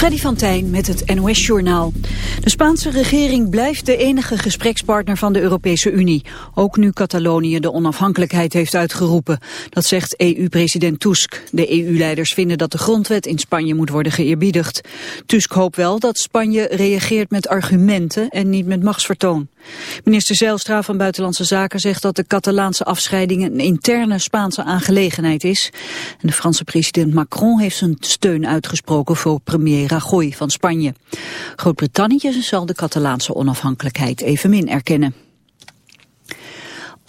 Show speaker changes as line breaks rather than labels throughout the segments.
Freddy van Tijn met het NOS-journaal. De Spaanse regering blijft de enige gesprekspartner van de Europese Unie. Ook nu Catalonië de onafhankelijkheid heeft uitgeroepen. Dat zegt EU-president Tusk. De EU-leiders vinden dat de grondwet in Spanje moet worden geëerbiedigd. Tusk hoopt wel dat Spanje reageert met argumenten en niet met machtsvertoon. Minister Zijlstra van Buitenlandse Zaken zegt dat de Catalaanse afscheiding een interne Spaanse aangelegenheid is. En de Franse president Macron heeft zijn steun uitgesproken voor premier Rajoy van Spanje. Groot-Brittannië zal de Catalaanse onafhankelijkheid evenmin erkennen.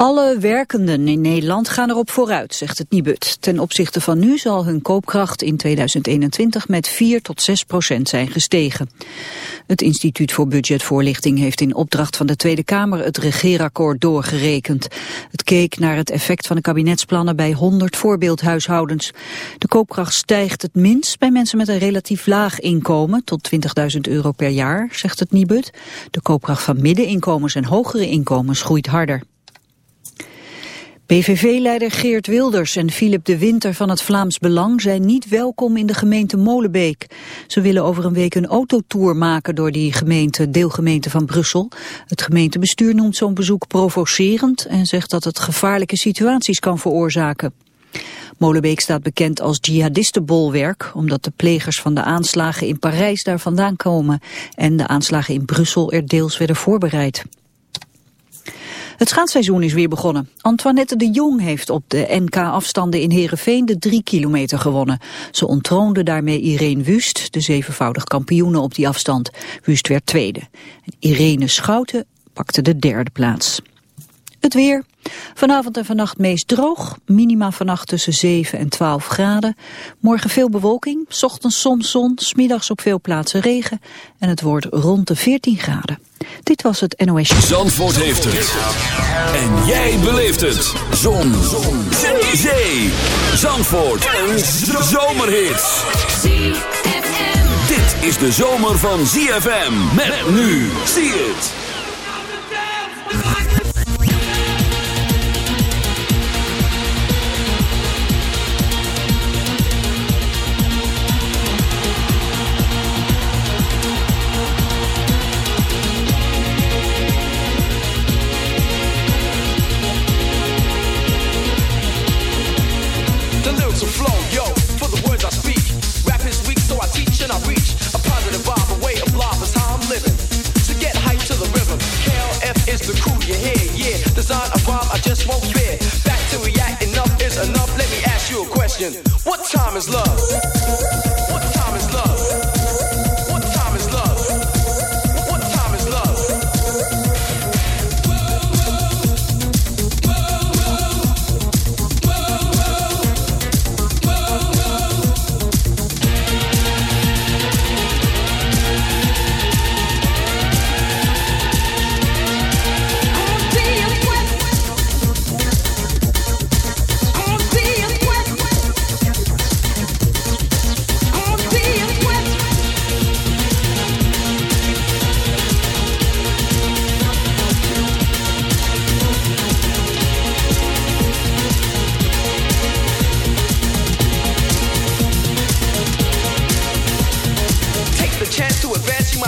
Alle werkenden in Nederland gaan erop vooruit, zegt het Nibud. Ten opzichte van nu zal hun koopkracht in 2021 met 4 tot 6 procent zijn gestegen. Het Instituut voor Budgetvoorlichting heeft in opdracht van de Tweede Kamer het regeerakkoord doorgerekend. Het keek naar het effect van de kabinetsplannen bij 100 voorbeeldhuishoudens. De koopkracht stijgt het minst bij mensen met een relatief laag inkomen, tot 20.000 euro per jaar, zegt het Nibud. De koopkracht van middeninkomens en hogere inkomens groeit harder. PVV-leider Geert Wilders en Philip de Winter van het Vlaams Belang zijn niet welkom in de gemeente Molenbeek. Ze willen over een week een autotour maken door die gemeente, deelgemeente van Brussel. Het gemeentebestuur noemt zo'n bezoek provocerend en zegt dat het gevaarlijke situaties kan veroorzaken. Molenbeek staat bekend als jihadistenbolwerk, omdat de plegers van de aanslagen in Parijs daar vandaan komen en de aanslagen in Brussel er deels werden voorbereid. Het schaatsseizoen is weer begonnen. Antoinette de Jong heeft op de NK-afstanden in Heerenveen de drie kilometer gewonnen. Ze ontroonde daarmee Irene Wust, de zevenvoudig kampioene op die afstand. Wust werd tweede. Irene Schouten pakte de derde plaats. Het weer. Vanavond en vannacht meest droog. Minima vannacht tussen 7 en 12 graden. Morgen veel bewolking. Ochtends soms zon. Smiddags op veel plaatsen regen. En het wordt rond de 14 graden. Dit was het NOS.
Zandvoort heeft het. En jij beleeft het. Zon. zon. Zee. Zandvoort. Een zomerhit. Dit is de zomer van ZFM. Met nu. Zie het.
just won't care. Back to react, enough is enough. Let me ask you a question. What time is love?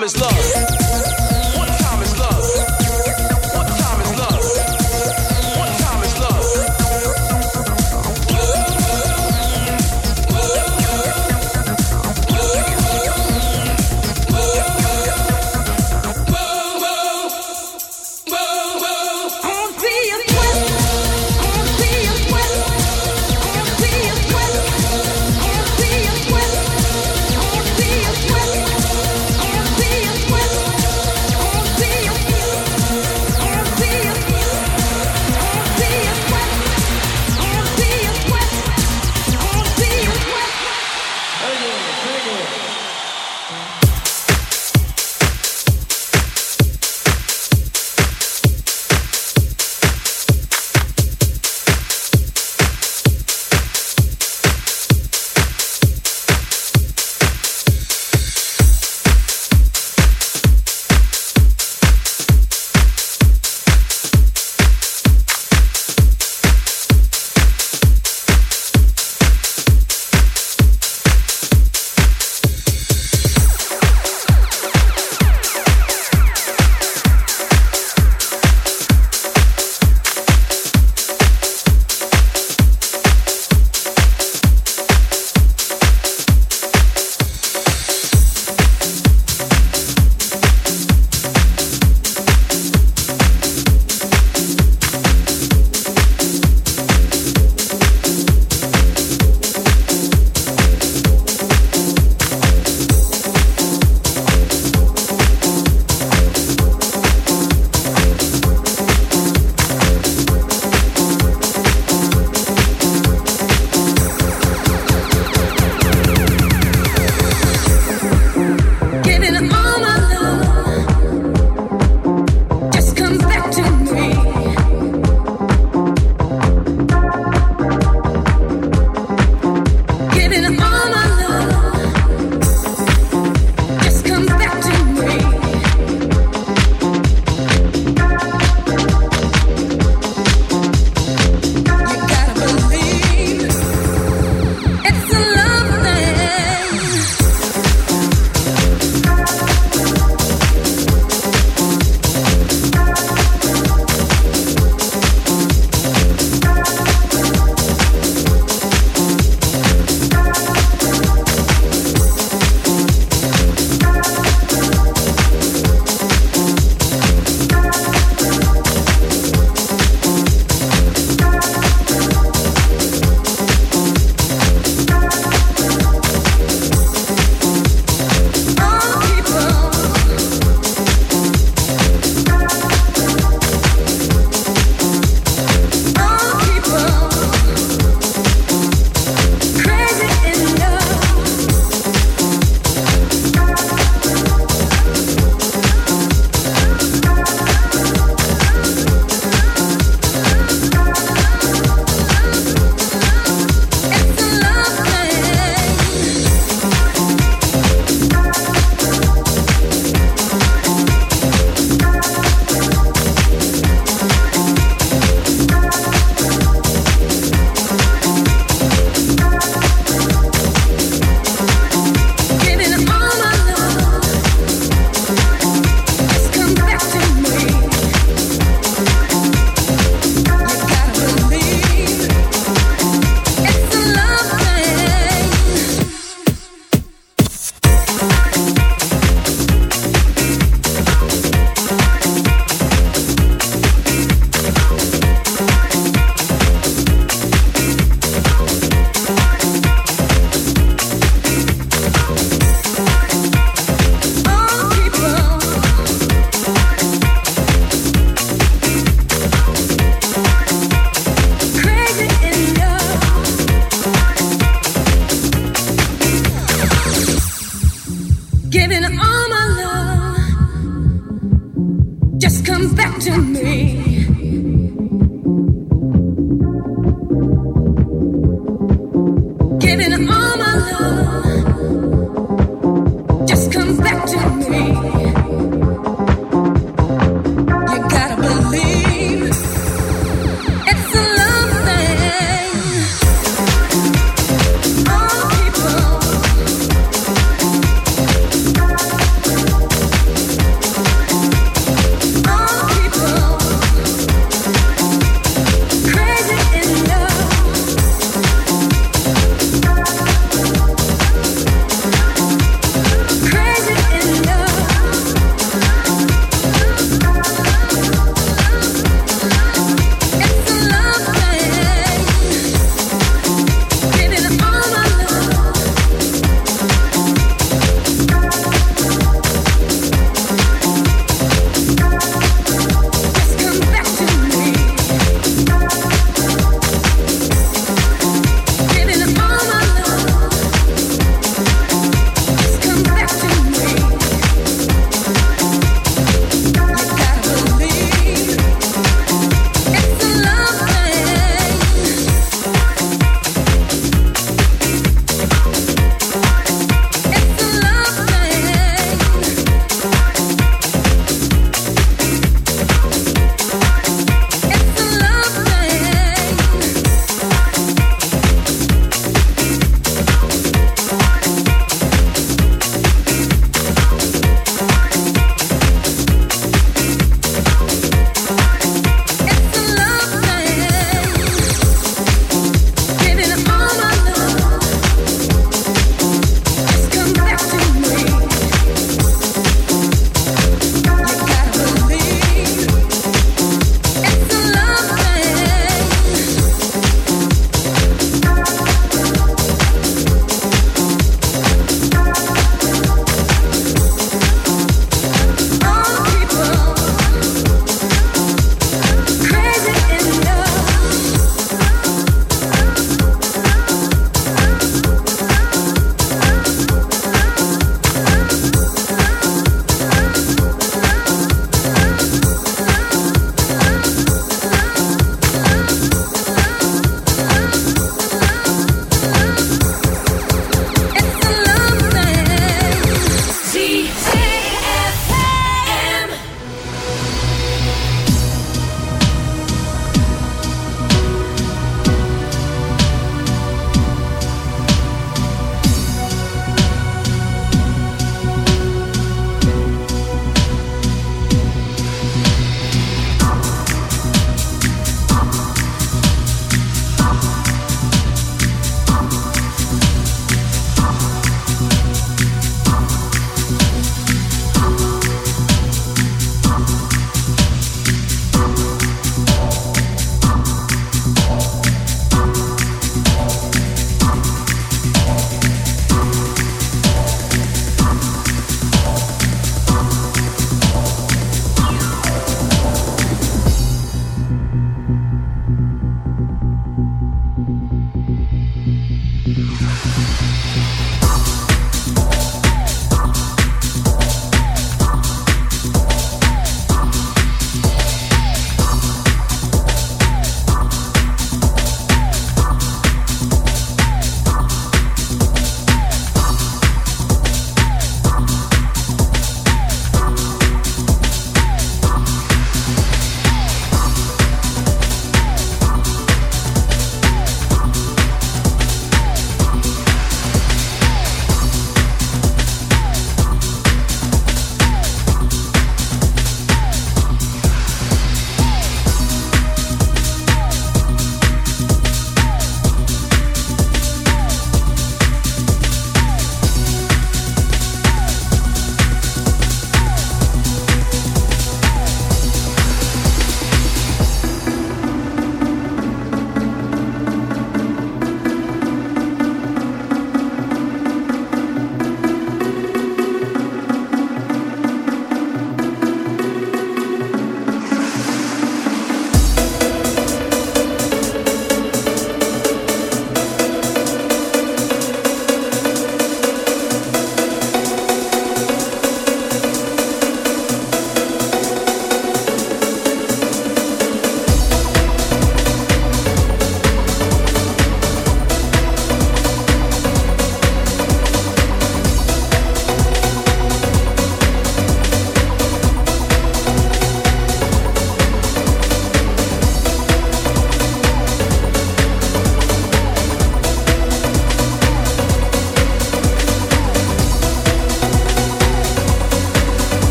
Time is love?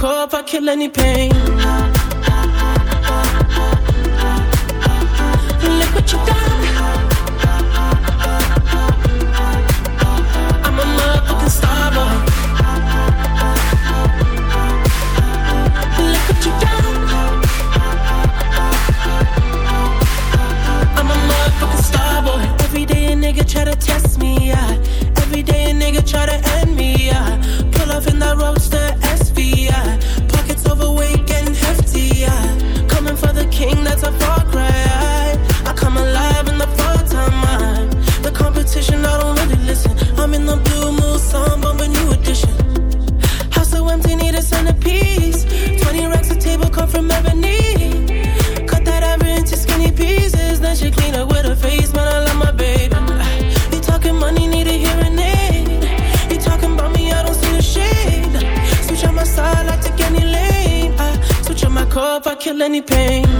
cope, I kill any pain. any pain.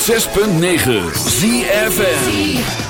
106.9 ZFN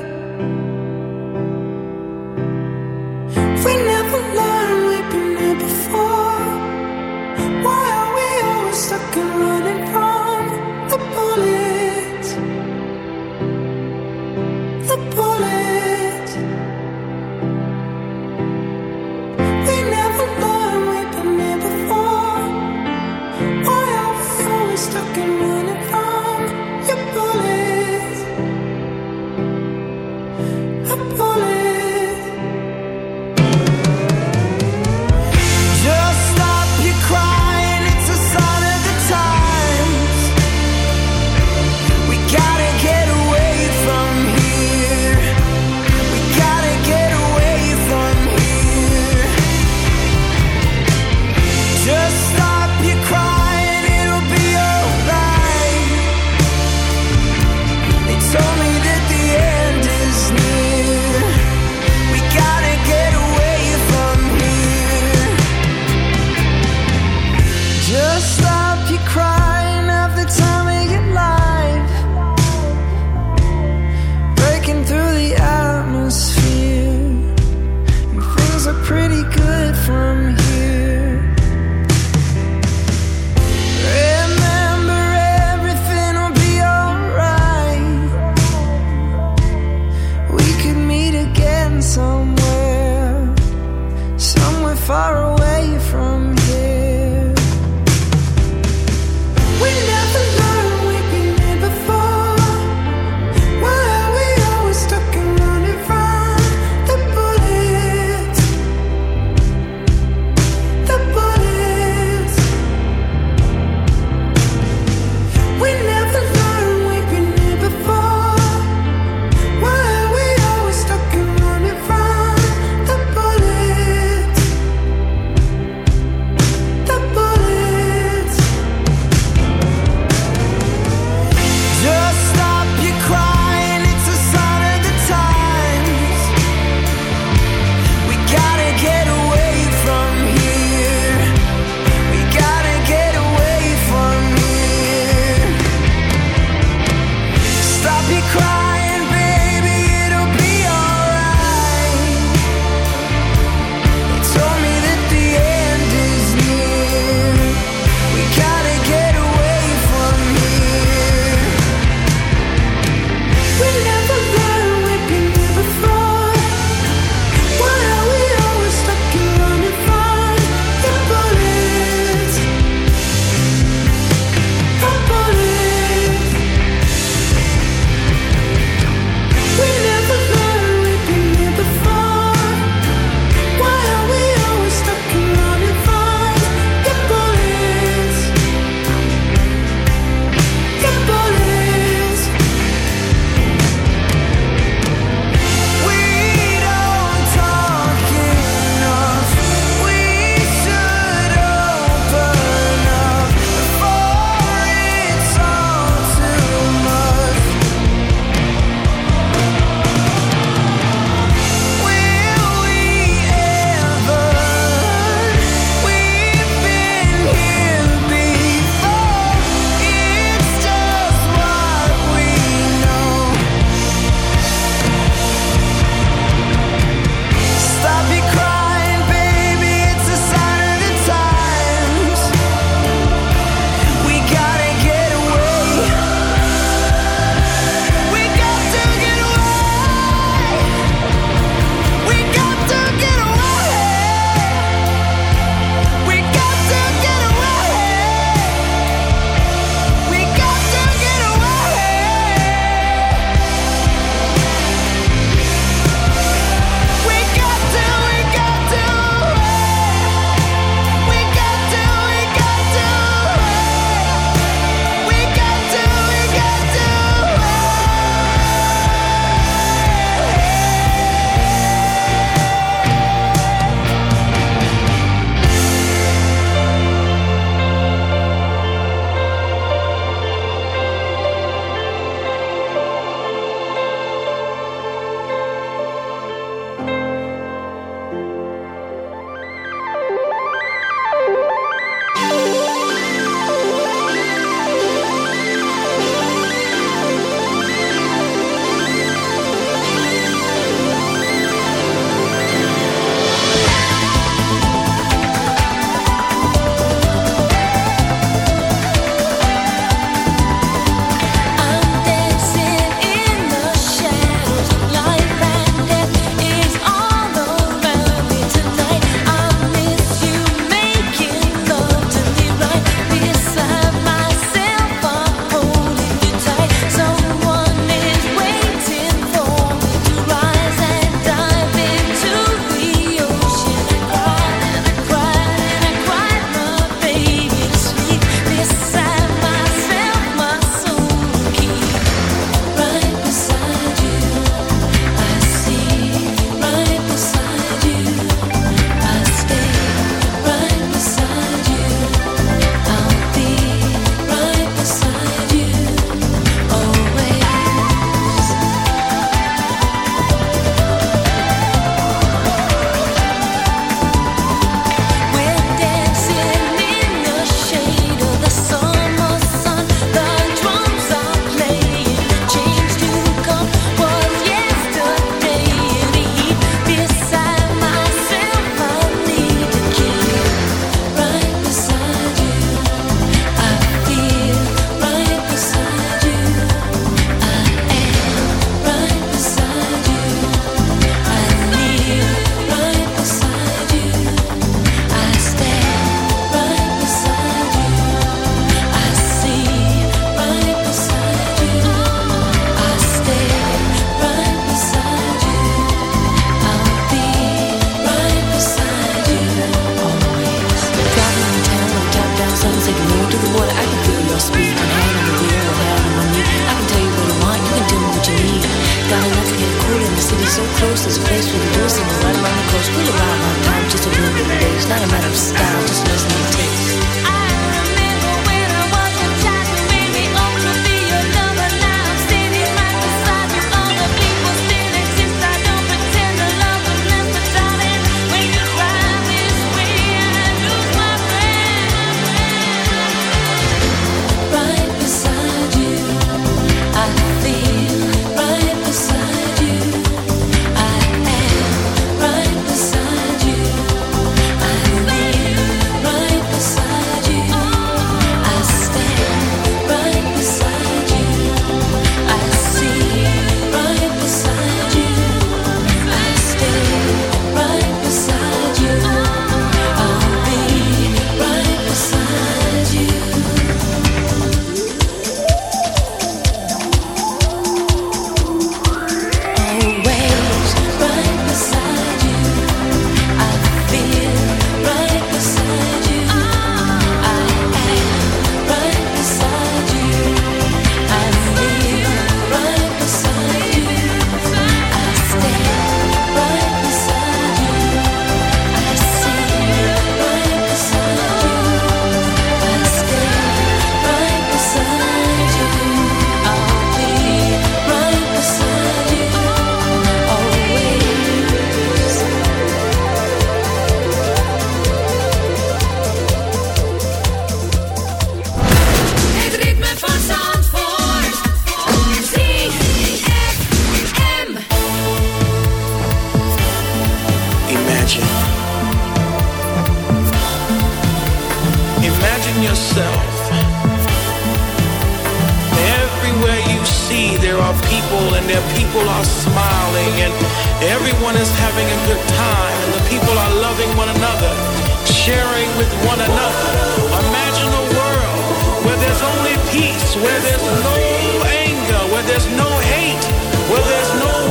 where there's no anger, where there's no hate, where there's no